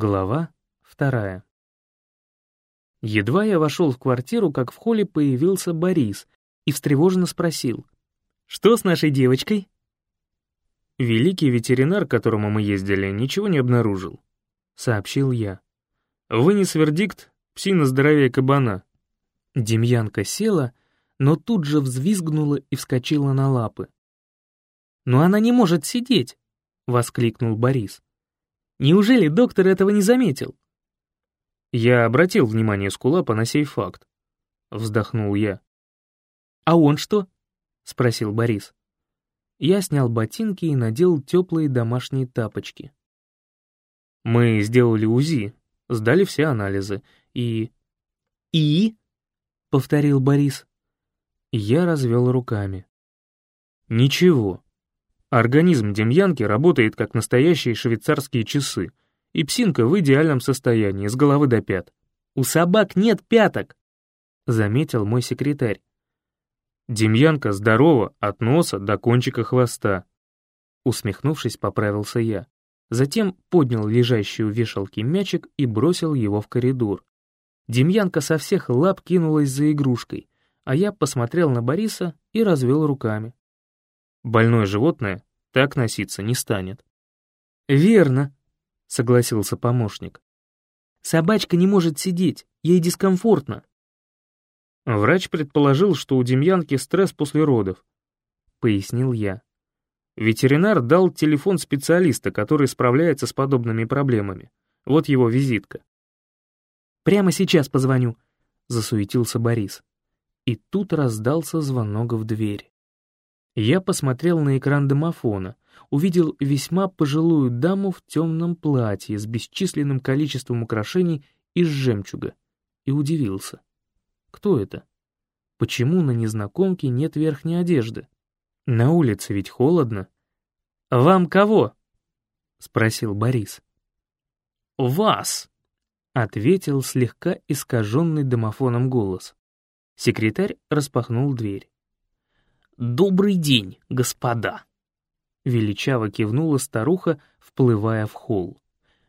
Глава вторая. Едва я вошел в квартиру, как в холле появился Борис и встревоженно спросил. «Что с нашей девочкой?» «Великий ветеринар, к которому мы ездили, ничего не обнаружил», — сообщил я. «Вынес вердикт, псина здоровее кабана». Демьянка села, но тут же взвизгнула и вскочила на лапы. «Но она не может сидеть!» — воскликнул Борис. Неужели доктор этого не заметил? Я обратил внимание Скулапа на сей факт. Вздохнул я. «А он что?» — спросил Борис. Я снял ботинки и надел теплые домашние тапочки. Мы сделали УЗИ, сдали все анализы и... «И?» — повторил Борис. Я развел руками. «Ничего. Организм демьянки работает как настоящие швейцарские часы, и псинка в идеальном состоянии, с головы до пят. «У собак нет пяток!» — заметил мой секретарь. Демьянка здорова от носа до кончика хвоста. Усмехнувшись, поправился я. Затем поднял лежащий у вешалки мячик и бросил его в коридор. Демьянка со всех лап кинулась за игрушкой, а я посмотрел на Бориса и развел руками. Больное животное так носиться не станет. «Верно», — согласился помощник. «Собачка не может сидеть, ей дискомфортно». Врач предположил, что у Демьянки стресс после родов, — пояснил я. Ветеринар дал телефон специалиста, который справляется с подобными проблемами. Вот его визитка. «Прямо сейчас позвоню», — засуетился Борис. И тут раздался звонок в дверь. Я посмотрел на экран домофона, увидел весьма пожилую даму в темном платье с бесчисленным количеством украшений из жемчуга и удивился. Кто это? Почему на незнакомке нет верхней одежды? На улице ведь холодно. «Вам кого?» — спросил Борис. «Вас!» — ответил слегка искаженный домофоном голос. Секретарь распахнул дверь. «Добрый день, господа!» Величаво кивнула старуха, вплывая в холл.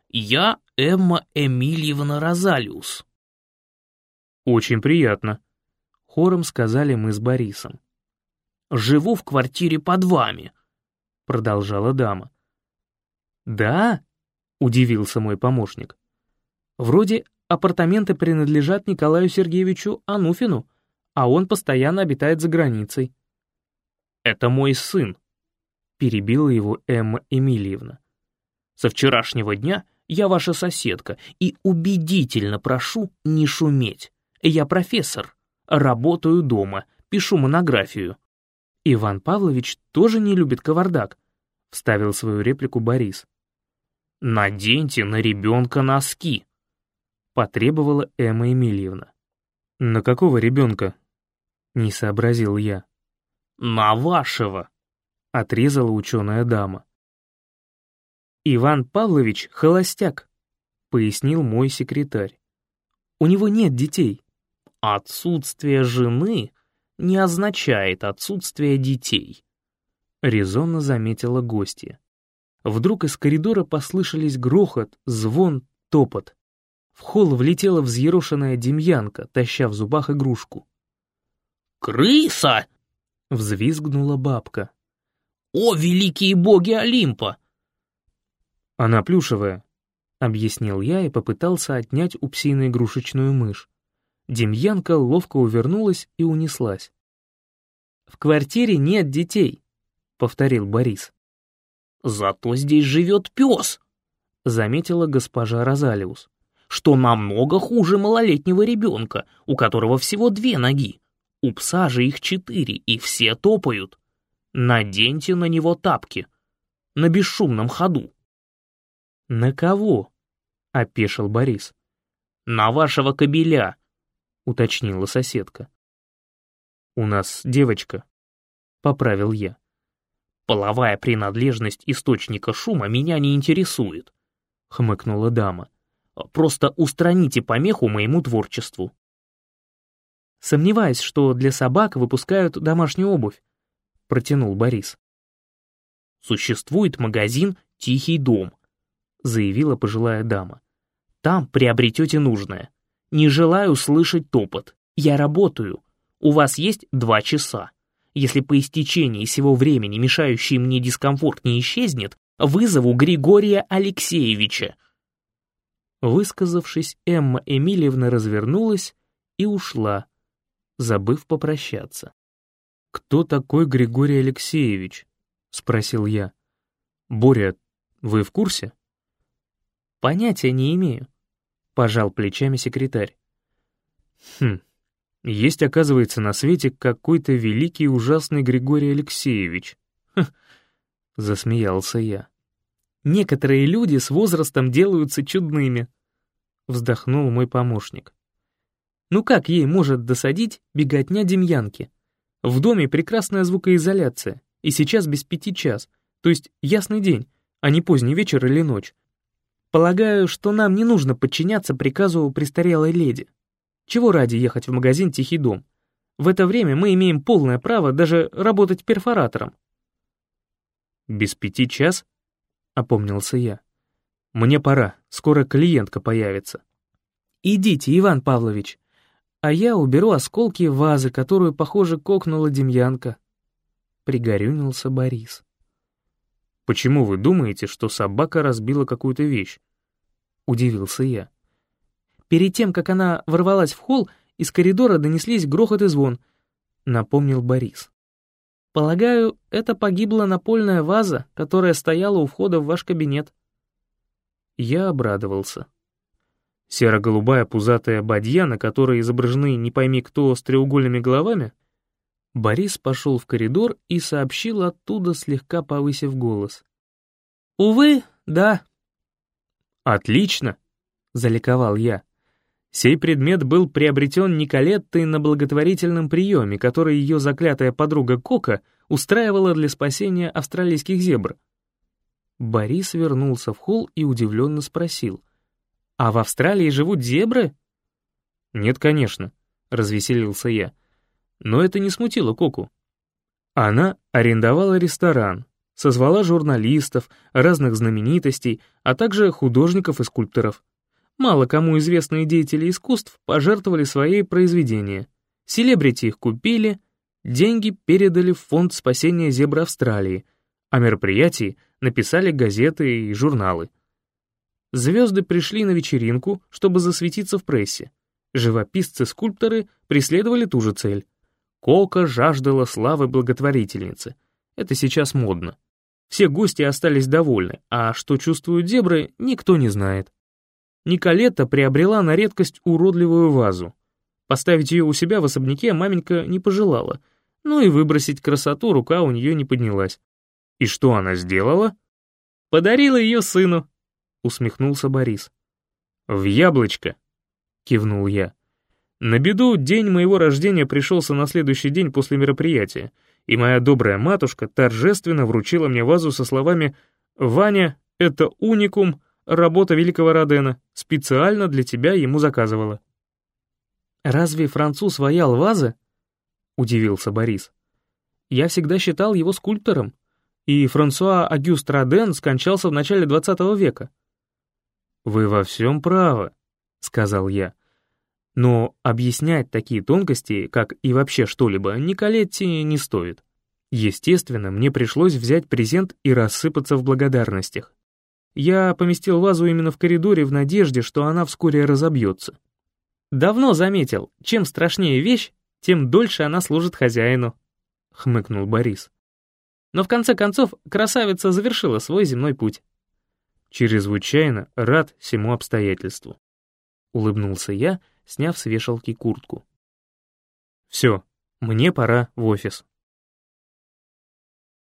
«Я Эмма Эмильевна Розалиус». «Очень приятно», — хором сказали мы с Борисом. «Живу в квартире под вами», — продолжала дама. «Да?» — удивился мой помощник. «Вроде апартаменты принадлежат Николаю Сергеевичу Ануфину, а он постоянно обитает за границей». «Это мой сын», — перебила его Эмма Эмильевна. «Со вчерашнего дня я ваша соседка и убедительно прошу не шуметь. Я профессор, работаю дома, пишу монографию». «Иван Павлович тоже не любит кавардак», — вставил свою реплику Борис. «Наденьте на ребенка носки», — потребовала Эмма Емельевна. «На какого ребенка?» — не сообразил я. «На вашего!» — отрезала ученая дама. «Иван Павлович — холостяк», — пояснил мой секретарь. «У него нет детей». «Отсутствие жены не означает отсутствие детей», — резонно заметила гостья. Вдруг из коридора послышались грохот, звон, топот. В холл влетела взъерошенная демьянка, таща в зубах игрушку. «Крыса!» Взвизгнула бабка. «О, великие боги Олимпа!» «Она плюшевая», — объяснил я и попытался отнять у псины игрушечную мышь. Демьянка ловко увернулась и унеслась. «В квартире нет детей», — повторил Борис. «Зато здесь живет пес», — заметила госпожа Розалиус, «что намного хуже малолетнего ребенка, у которого всего две ноги. У пса же их четыре, и все топают. Наденьте на него тапки. На бесшумном ходу. «На кого?» — опешил Борис. «На вашего кобеля», — уточнила соседка. «У нас девочка», — поправил я. «Половая принадлежность источника шума меня не интересует», — хмыкнула дама. «Просто устраните помеху моему творчеству». Сомневаюсь, что для собак выпускают домашнюю обувь», — протянул Борис. «Существует магазин «Тихий дом», — заявила пожилая дама. Там приобретете нужное. Не желаю слышать топот. Я работаю. У вас есть два часа. Если по истечении всего времени мешающий мне дискомфорт не исчезнет, вызову Григория Алексеевича». Высказавшись, Эмма Эмильевна развернулась и ушла, забыв попрощаться. «Кто такой Григорий Алексеевич?» — спросил я. «Боря, вы в курсе?» «Понятия не имею», — пожал плечами секретарь. «Хм, есть, оказывается, на свете какой-то великий и ужасный Григорий Алексеевич». Хм, засмеялся я. «Некоторые люди с возрастом делаются чудными», — вздохнул мой помощник. «Ну как ей может досадить беготня Демьянки? В доме прекрасная звукоизоляция, и сейчас без пяти час, то есть ясный день, а не поздний вечер или ночь. Полагаю, что нам не нужно подчиняться приказу престарелой леди. Чего ради ехать в магазин «Тихий дом»? В это время мы имеем полное право даже работать перфоратором. «Без пяти час?» — опомнился я. «Мне пора, скоро клиентка появится». «Идите, Иван Павлович, а я уберу осколки вазы, которую, похоже, кокнула Демьянка», — пригорюнился Борис. «Почему вы думаете, что собака разбила какую-то вещь?» — удивился я. Перед тем, как она ворвалась в холл, из коридора донеслись грохот и звон, — напомнил Борис. «Полагаю, это погибла напольная ваза, которая стояла у входа в ваш кабинет». Я обрадовался. Серо-голубая пузатая бадья, на которой изображены не пойми кто с треугольными головами, Борис пошел в коридор и сообщил оттуда, слегка повысив голос. «Увы, да». «Отлично!» — заликовал я. Сей предмет был приобретен Николеттой на благотворительном приеме, который ее заклятая подруга Кока устраивала для спасения австралийских зебр. Борис вернулся в холл и удивленно спросил. «А в Австралии живут зебры?» «Нет, конечно», — развеселился я. Но это не смутило Коку. Она арендовала ресторан, созвала журналистов, разных знаменитостей, а также художников и скульпторов. Мало кому известные деятели искусств пожертвовали свои произведения. Селебрити их купили, деньги передали в фонд спасения зебр Австралии, а мероприятии написали газеты и журналы. Звезды пришли на вечеринку, чтобы засветиться в прессе. Живописцы-скульпторы преследовали ту же цель. Кока жаждала славы благотворительницы. Это сейчас модно. Все гости остались довольны, а что чувствуют зебры, никто не знает. Николетта приобрела на редкость уродливую вазу. Поставить ее у себя в особняке маменька не пожелала, ну и выбросить красоту рука у нее не поднялась. И что она сделала? Подарила ее сыну, усмехнулся Борис. В яблочко, кивнул я. На беду, день моего рождения пришелся на следующий день после мероприятия, и моя добрая матушка торжественно вручила мне вазу со словами «Ваня, это уникум, Работа великого Родена. Специально для тебя ему заказывала». «Разве француз ваял вазы?» — удивился Борис. «Я всегда считал его скульптором, и Франсуа Агюст Роден скончался в начале XX века». «Вы во всем правы», — сказал я. «Но объяснять такие тонкости, как и вообще что-либо, Николетти не стоит. Естественно, мне пришлось взять презент и рассыпаться в благодарностях. Я поместил вазу именно в коридоре в надежде, что она вскоре разобьется. «Давно заметил, чем страшнее вещь, тем дольше она служит хозяину», — хмыкнул Борис. Но в конце концов красавица завершила свой земной путь. «Чрезвычайно рад всему обстоятельству», — улыбнулся я, сняв с вешалки куртку. «Все, мне пора в офис».